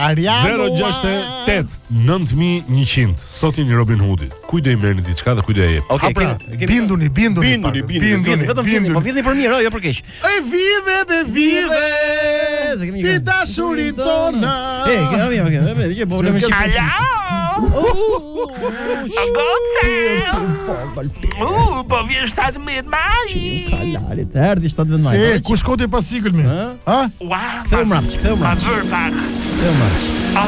Ariano 068 9100. Sotin i Robin Hoodit. Ku do i merrni diçka dhe ku do jep? Okej, pra, bindu Binduni, vetëm bindu po vjedhni për mirë, jo, jo për keq. E vjedhë dhe vjedhë. Ti dashurit tona. Ej, gjeni, gjeni, gjeni, gjeni, gjeni, Shkote! Po vjen 17 maj Që ju kalarit, erdi 17 maji! Se, ku shkote pas sigur mi? Ha? Këthe u mraqë, këthe u mraqë! Këthe u mraqë! Këthe u mraqë!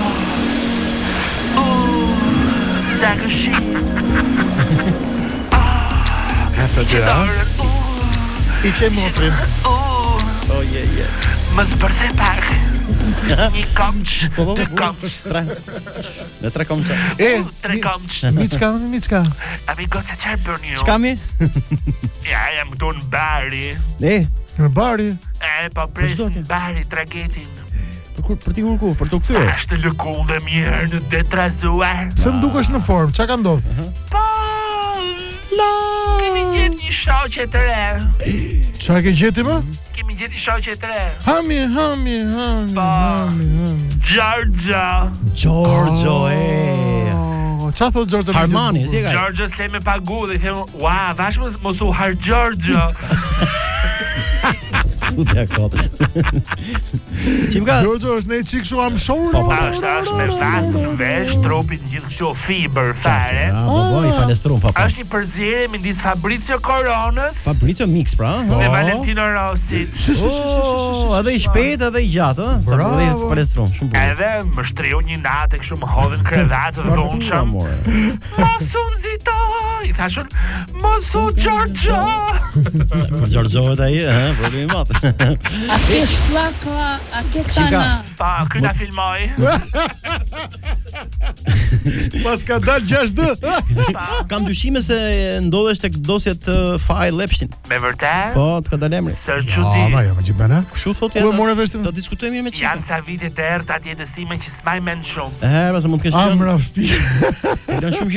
Këthe I mraqë! Këthe Oh, yeah, yeah. u mraqë! Po po po. po. Në tre kam çaj. Po, e tre kam Mi çka, mi A mi gocë çaj për ju. Çka mi? Ja, jam ton bari. Ne, në bari. E pa po pres bari tragetin. Për kur për ti kur ku, për të kthyer. Është të dhe mirë në detrazuar. Sa më në formë, çka ka ndodhur? Po. Lo. Kemi një shoqë të re. Qa ke gjeti më? Po? Kemi gjeti shoqe tre Hami, hami, hami, pa, hami, hami Gjargja Gjorgjo, oh. e eh. Qa thot Gjorgjo? Harmani, zi gaj Gjorgjo s'kej me pagu dhe i thimu Wa, vashmës mosu har Gjorgjo ku të akot. Kim ka? Gjorgjo është ne çik shumë am show. Po pa, po, është po, është me po, vdas, vesh, trupi të gjithë kështu fiber fare. Po po, i ah, palestrum pa Është një përzierje midis Fabricio Coronës. Fabricio Mix pra, me Valentino Rossi. Oh, edhe i shpejt, edhe i gjatë, ëh, sa bëhet palestrum, shumë bukur. Edhe më shtriu një natë kështu më hodhën krevat të dhunshëm. Ma un zito, i thashun, mos u Giorgio. Giorgio vetë ai, ëh, problemi i madh. Kesh plak la, a ke kana? Ka? Pa, kryta filmoj. Pas ka dal 6D. Kam dyshime se ndodhesh tek dosjet të file lepshin. Me vërtet? Po, të ka dalë emri. Sa çudi. Ah, vaja, më jo, gjithëna. Kush u thotë ja? Do të morë vesh Do diskutojmë me çfarë. Janca vite të errta atje të stimën që s'maj mend shumë. Ëh, pse mund të kesh? Amra fpi. Ila